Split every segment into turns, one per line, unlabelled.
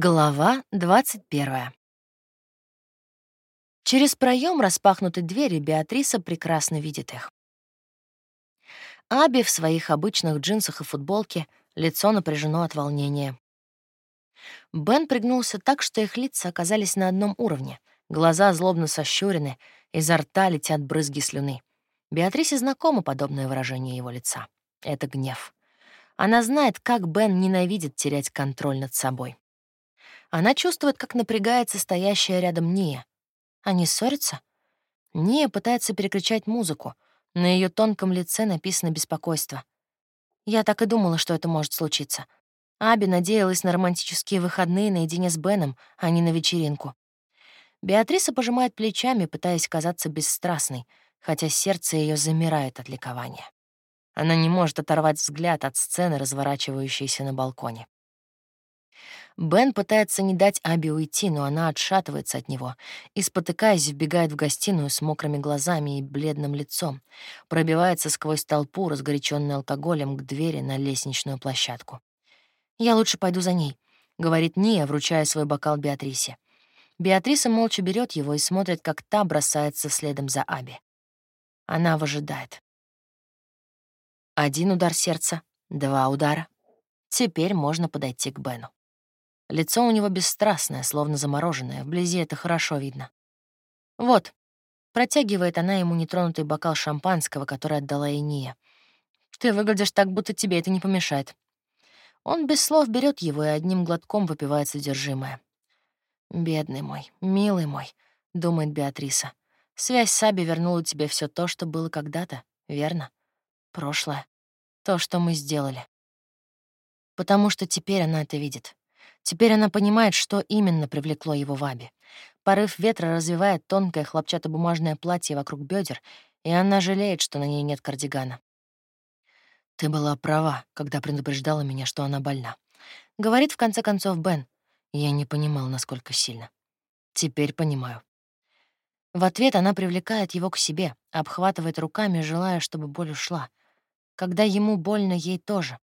Глава 21. Через проем распахнутой двери Беатриса прекрасно видит их. Аби в своих обычных джинсах и футболке, лицо напряжено от волнения. Бен пригнулся так, что их лица оказались на одном уровне, глаза злобно сощурены, изо рта летят брызги слюны. Беатрисе знакомо подобное выражение его лица. Это гнев. Она знает, как Бен ненавидит терять контроль над собой. Она чувствует, как напрягается стоящая рядом Ния. Они ссорятся? Ния пытается перекричать музыку. На ее тонком лице написано беспокойство. Я так и думала, что это может случиться. Аби надеялась на романтические выходные наедине с Беном, а не на вечеринку. Беатриса пожимает плечами, пытаясь казаться бесстрастной, хотя сердце ее замирает от ликования. Она не может оторвать взгляд от сцены, разворачивающейся на балконе. Бен пытается не дать Аби уйти, но она отшатывается от него и, спотыкаясь, вбегает в гостиную с мокрыми глазами и бледным лицом, пробивается сквозь толпу, разгоряченную алкоголем, к двери на лестничную площадку. «Я лучше пойду за ней», — говорит Ния, вручая свой бокал Беатрисе. Беатриса молча берет его и смотрит, как та бросается следом за Аби. Она выжидает. Один удар сердца, два удара. Теперь можно подойти к Бену. Лицо у него бесстрастное, словно замороженное, вблизи это хорошо видно. «Вот», — протягивает она ему нетронутый бокал шампанского, который отдала Иния. «Ты выглядишь так, будто тебе это не помешает». Он без слов берет его и одним глотком выпивает содержимое. «Бедный мой, милый мой», — думает Беатриса. «Связь с Аби вернула тебе все то, что было когда-то, верно? Прошлое. То, что мы сделали. Потому что теперь она это видит. Теперь она понимает, что именно привлекло его в Аби. Порыв ветра развивает тонкое хлопчатобумажное платье вокруг бедер, и она жалеет, что на ней нет кардигана. «Ты была права, когда предупреждала меня, что она больна», — говорит в конце концов Бен. Я не понимал, насколько сильно. Теперь понимаю. В ответ она привлекает его к себе, обхватывает руками, желая, чтобы боль ушла. Когда ему больно, ей тоже.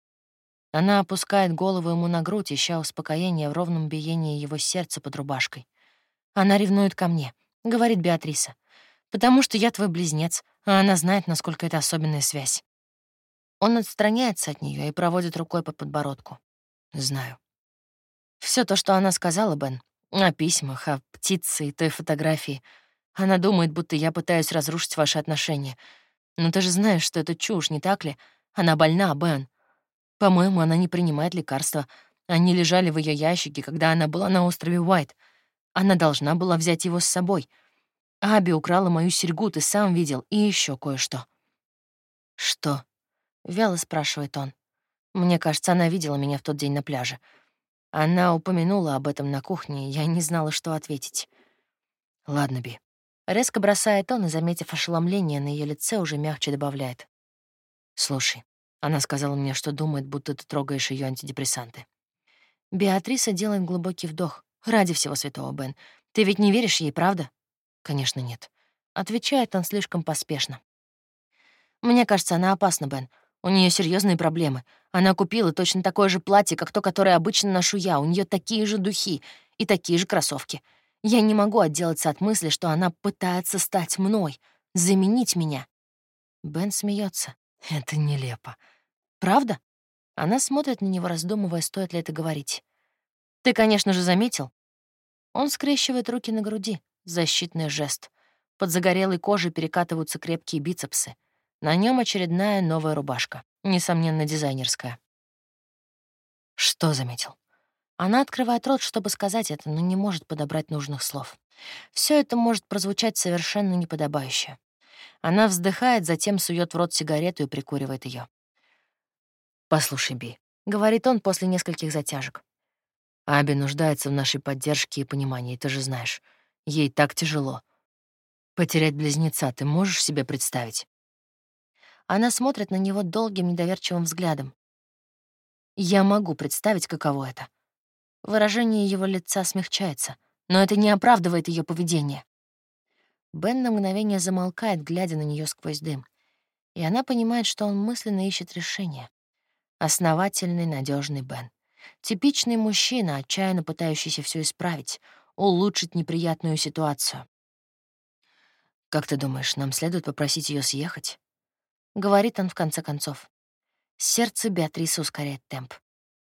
Она опускает голову ему на грудь, ища успокоения в ровном биении его сердца под рубашкой. «Она ревнует ко мне», — говорит Беатриса. «Потому что я твой близнец, а она знает, насколько это особенная связь». Он отстраняется от нее и проводит рукой по подбородку. «Знаю». Все то, что она сказала, Бен, о письмах, о птице и той фотографии. Она думает, будто я пытаюсь разрушить ваши отношения. Но ты же знаешь, что это чушь, не так ли? Она больна, Бен. По-моему, она не принимает лекарства. Они лежали в ее ящике, когда она была на острове Уайт. Она должна была взять его с собой. Аби украла мою серьгу, ты сам видел, и еще кое-что. «Что?» — вяло спрашивает он. Мне кажется, она видела меня в тот день на пляже. Она упомянула об этом на кухне, и я не знала, что ответить. «Ладно, Би». Резко бросает он и, заметив ошеломление на ее лице, уже мягче добавляет. «Слушай, она сказала мне, что думает, будто ты трогаешь ее антидепрессанты. Беатриса делает глубокий вдох. «Ради всего святого, Бен. Ты ведь не веришь ей, правда?» «Конечно, нет». Отвечает он слишком поспешно. «Мне кажется, она опасна, Бен. У нее серьезные проблемы. Она купила точно такое же платье, как то, которое обычно ношу я. У нее такие же духи и такие же кроссовки. Я не могу отделаться от мысли, что она пытается стать мной, заменить меня». Бен смеется. Это нелепо. Правда? Она смотрит на него, раздумывая, стоит ли это говорить. Ты, конечно же, заметил? Он скрещивает руки на груди. Защитный жест. Под загорелой кожей перекатываются крепкие бицепсы. На нем очередная новая рубашка. Несомненно, дизайнерская. Что заметил? Она открывает рот, чтобы сказать это, но не может подобрать нужных слов. Все это может прозвучать совершенно неподобающе. Она вздыхает, затем сует в рот сигарету и прикуривает ее. «Послушай, Би», — говорит он после нескольких затяжек. «Аби нуждается в нашей поддержке и понимании, ты же знаешь. Ей так тяжело. Потерять близнеца ты можешь себе представить?» Она смотрит на него долгим недоверчивым взглядом. «Я могу представить, каково это». Выражение его лица смягчается, но это не оправдывает ее поведение. Бен на мгновение замолкает, глядя на нее сквозь дым. И она понимает, что он мысленно ищет решение. Основательный, надежный Бен. Типичный мужчина, отчаянно пытающийся все исправить, улучшить неприятную ситуацию. «Как ты думаешь, нам следует попросить ее съехать?» — говорит он в конце концов. Сердце Беатрисы ускоряет темп.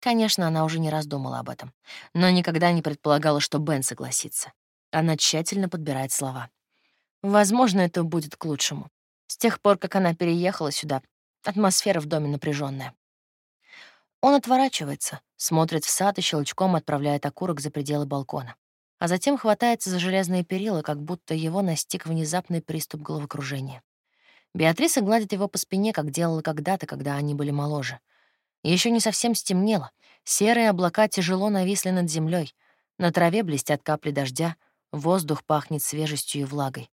Конечно, она уже не раз думала об этом, но никогда не предполагала, что Бен согласится. Она тщательно подбирает слова. Возможно, это будет к лучшему. С тех пор, как она переехала сюда, атмосфера в доме напряженная. Он отворачивается, смотрит в сад и щелчком отправляет окурок за пределы балкона. А затем хватается за железные перила, как будто его настиг внезапный приступ головокружения. Беатриса гладит его по спине, как делала когда-то, когда они были моложе — еще не совсем стемнело. Серые облака тяжело нависли над землей. На траве блестят капли дождя, воздух пахнет свежестью и влагой.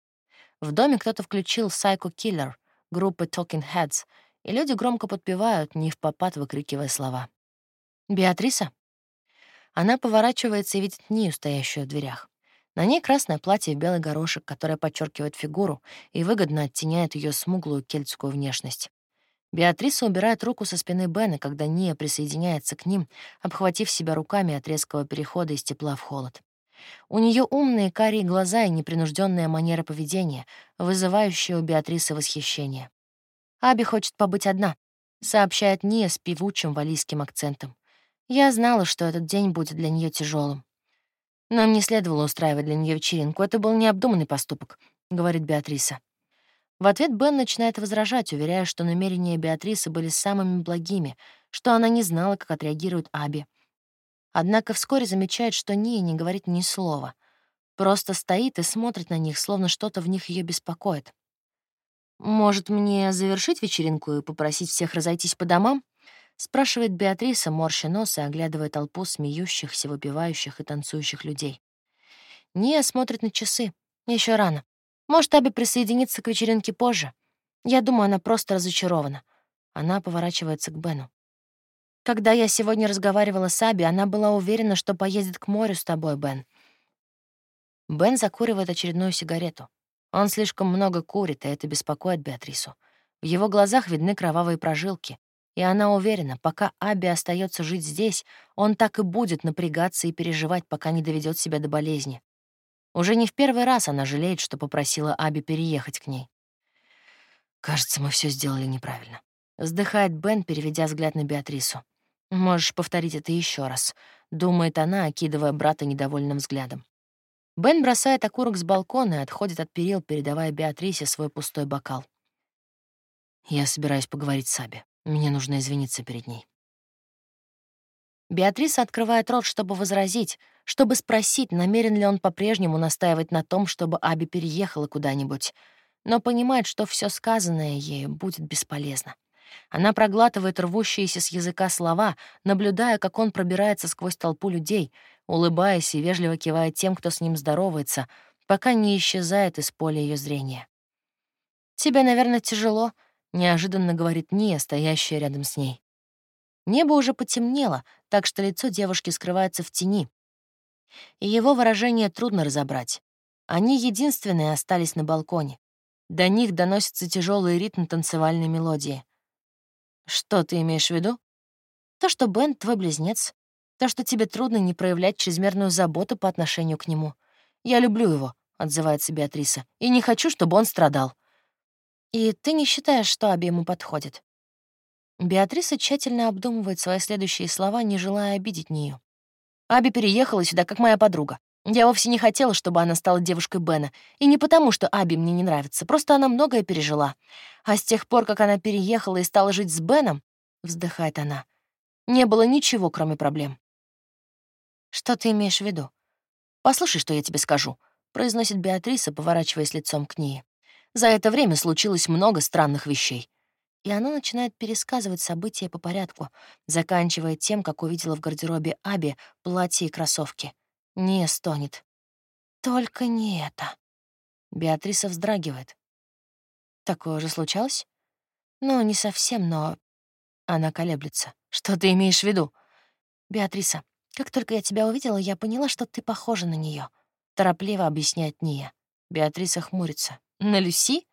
В доме кто-то включил Psycho Killer группы Talking Heads, и люди громко подпевают, не в попад выкрикивая слова. «Беатриса?» Она поворачивается и видит Нию, стоящую в дверях. На ней красное платье в белый горошек, которое подчеркивает фигуру и выгодно оттеняет ее смуглую кельтскую внешность. Беатриса убирает руку со спины Бена, когда Ния присоединяется к ним, обхватив себя руками от резкого перехода из тепла в холод. У нее умные карие глаза и непринужденная манера поведения, вызывающая у Беатрисы восхищение. «Аби хочет побыть одна», — сообщает Ния с певучим валийским акцентом. «Я знала, что этот день будет для нее тяжелым. Нам не следовало устраивать для нее вечеринку, это был необдуманный поступок», — говорит Беатриса. В ответ Бен начинает возражать, уверяя, что намерения Беатрисы были самыми благими, что она не знала, как отреагирует Аби. Однако вскоре замечает, что Ния не говорит ни слова. Просто стоит и смотрит на них, словно что-то в них ее беспокоит. «Может, мне завершить вечеринку и попросить всех разойтись по домам?» — спрашивает Беатриса, морща нос и оглядывая толпу смеющихся, выпивающих и танцующих людей. Ния смотрит на часы. Еще рано. Может, Аби присоединится к вечеринке позже. Я думаю, она просто разочарована. Она поворачивается к Бену. Когда я сегодня разговаривала с Аби, она была уверена, что поедет к морю с тобой, Бен. Бен закуривает очередную сигарету. Он слишком много курит, и это беспокоит Беатрису. В его глазах видны кровавые прожилки, и она уверена, пока Аби остается жить здесь, он так и будет напрягаться и переживать, пока не доведет себя до болезни. Уже не в первый раз она жалеет, что попросила Аби переехать к ней. «Кажется, мы все сделали неправильно», — вздыхает Бен, переведя взгляд на Беатрису. «Можешь повторить это еще раз», — думает она, окидывая брата недовольным взглядом. Бен бросает окурок с балкона и отходит от перил, передавая Беатрисе свой пустой бокал. «Я собираюсь поговорить с Аби. Мне нужно извиниться перед ней». Беатриса открывает рот, чтобы возразить, чтобы спросить, намерен ли он по-прежнему настаивать на том, чтобы Аби переехала куда-нибудь, но понимает, что все сказанное ею будет бесполезно. Она проглатывает рвущиеся с языка слова, наблюдая, как он пробирается сквозь толпу людей, улыбаясь и вежливо кивая тем, кто с ним здоровается, пока не исчезает из поля ее зрения. «Тебе, наверное, тяжело», — неожиданно говорит Ния, стоящая рядом с ней. Небо уже потемнело, так что лицо девушки скрывается в тени. И его выражение трудно разобрать. Они единственные остались на балконе. До них доносится тяжелый ритм танцевальной мелодии. Что ты имеешь в виду? То, что Бен — твой близнец. То, что тебе трудно не проявлять чрезмерную заботу по отношению к нему. Я люблю его, — отзывается Беатриса, — и не хочу, чтобы он страдал. И ты не считаешь, что Аби ему подходит? Беатриса тщательно обдумывает свои следующие слова, не желая обидеть нее. Аби переехала сюда, как моя подруга. Я вовсе не хотела, чтобы она стала девушкой Бена. И не потому, что Аби мне не нравится, просто она многое пережила. А с тех пор, как она переехала и стала жить с Беном, вздыхает она, не было ничего, кроме проблем. Что ты имеешь в виду? Послушай, что я тебе скажу, произносит Беатриса, поворачиваясь лицом к ней. За это время случилось много странных вещей и она начинает пересказывать события по порядку, заканчивая тем, как увидела в гардеробе Аби платье и кроссовки. Не стонет. «Только не это». Беатриса вздрагивает. «Такое же случалось?» «Ну, не совсем, но...» Она колеблется. «Что ты имеешь в виду?» «Беатриса, как только я тебя увидела, я поняла, что ты похожа на нее. торопливо объясняет Ния. Беатриса хмурится. «На Люси?»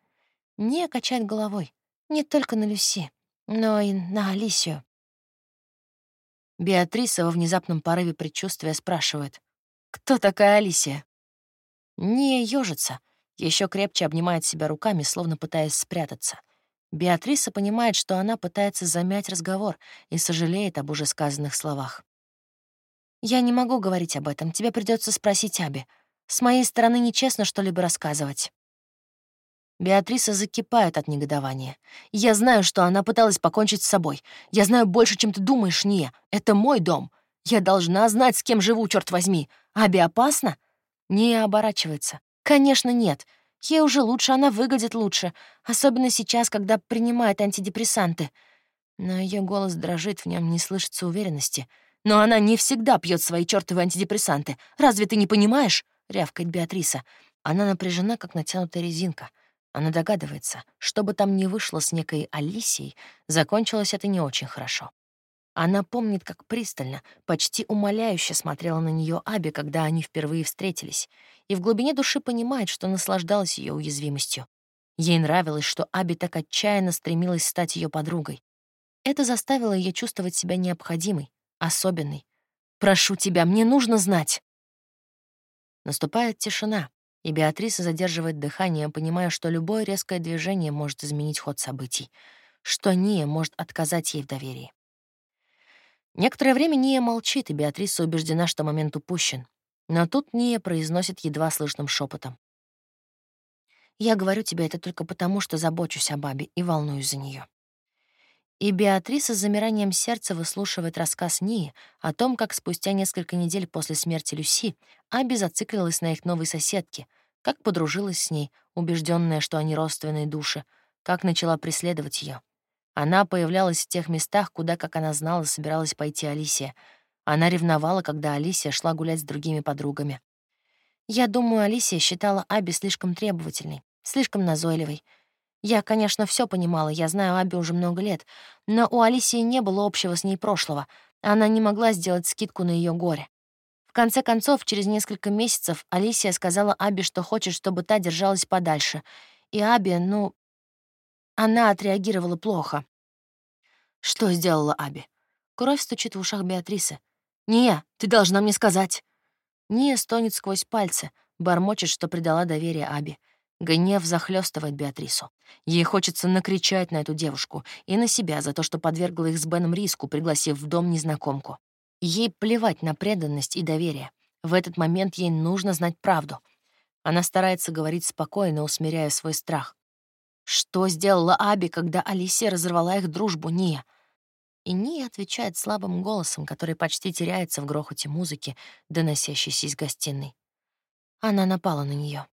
Ния качает головой. Не только на Люси, но и на Алисию. Беатриса во внезапном порыве предчувствия спрашивает. «Кто такая Алисия?» Не ежится, еще крепче обнимает себя руками, словно пытаясь спрятаться. Беатриса понимает, что она пытается замять разговор и сожалеет об уже сказанных словах. «Я не могу говорить об этом, тебе придется спросить Аби. С моей стороны нечестно что-либо рассказывать». Беатриса закипает от негодования. «Я знаю, что она пыталась покончить с собой. Я знаю больше, чем ты думаешь, не. Это мой дом. Я должна знать, с кем живу, черт возьми. Аби опасно?» Не оборачивается. «Конечно, нет. Ей уже лучше, она выглядит лучше. Особенно сейчас, когда принимает антидепрессанты». Но ее голос дрожит, в нем не слышится уверенности. «Но она не всегда пьет свои чертовы антидепрессанты. Разве ты не понимаешь?» — рявкает Беатриса. Она напряжена, как натянутая резинка. Она догадывается, что бы там ни вышло с некой Алисией, закончилось это не очень хорошо. Она помнит, как пристально, почти умоляюще смотрела на нее Аби, когда они впервые встретились, и в глубине души понимает, что наслаждалась ее уязвимостью. Ей нравилось, что Аби так отчаянно стремилась стать ее подругой. Это заставило ее чувствовать себя необходимой, особенной. «Прошу тебя, мне нужно знать!» Наступает тишина, и Беатриса задерживает дыхание, понимая, что любое резкое движение может изменить ход событий, что Ния может отказать ей в доверии. Некоторое время Ния молчит, и Беатриса убеждена, что момент упущен. Но тут Ния произносит едва слышным шепотом: «Я говорю тебе это только потому, что забочусь о бабе и волнуюсь за нее. И Беатриса с замиранием сердца выслушивает рассказ Нии о том, как спустя несколько недель после смерти Люси Аби зациклилась на их новой соседке, как подружилась с ней, убежденная, что они родственные души, как начала преследовать ее. Она появлялась в тех местах, куда, как она знала, собиралась пойти Алисия. Она ревновала, когда Алисия шла гулять с другими подругами. Я думаю, Алисия считала Аби слишком требовательной, слишком назойливой. Я, конечно, все понимала, я знаю Аби уже много лет, но у Алисии не было общего с ней прошлого. Она не могла сделать скидку на ее горе конце концов, через несколько месяцев Алисия сказала Аби, что хочет, чтобы та держалась подальше. И Аби, ну, она отреагировала плохо. Что сделала Аби? Кровь стучит в ушах Беатрисы. «Не, ты должна мне сказать». Ния стонет сквозь пальцы, бормочет, что предала доверие Аби. Гнев захлестывает Беатрису. Ей хочется накричать на эту девушку и на себя за то, что подвергла их с Беном риску, пригласив в дом незнакомку. Ей плевать на преданность и доверие. В этот момент ей нужно знать правду. Она старается говорить спокойно, усмиряя свой страх. Что сделала Аби, когда Алисия разорвала их дружбу, Ния? И Ния отвечает слабым голосом, который почти теряется в грохоте музыки, доносящейся из гостиной. Она напала на нее.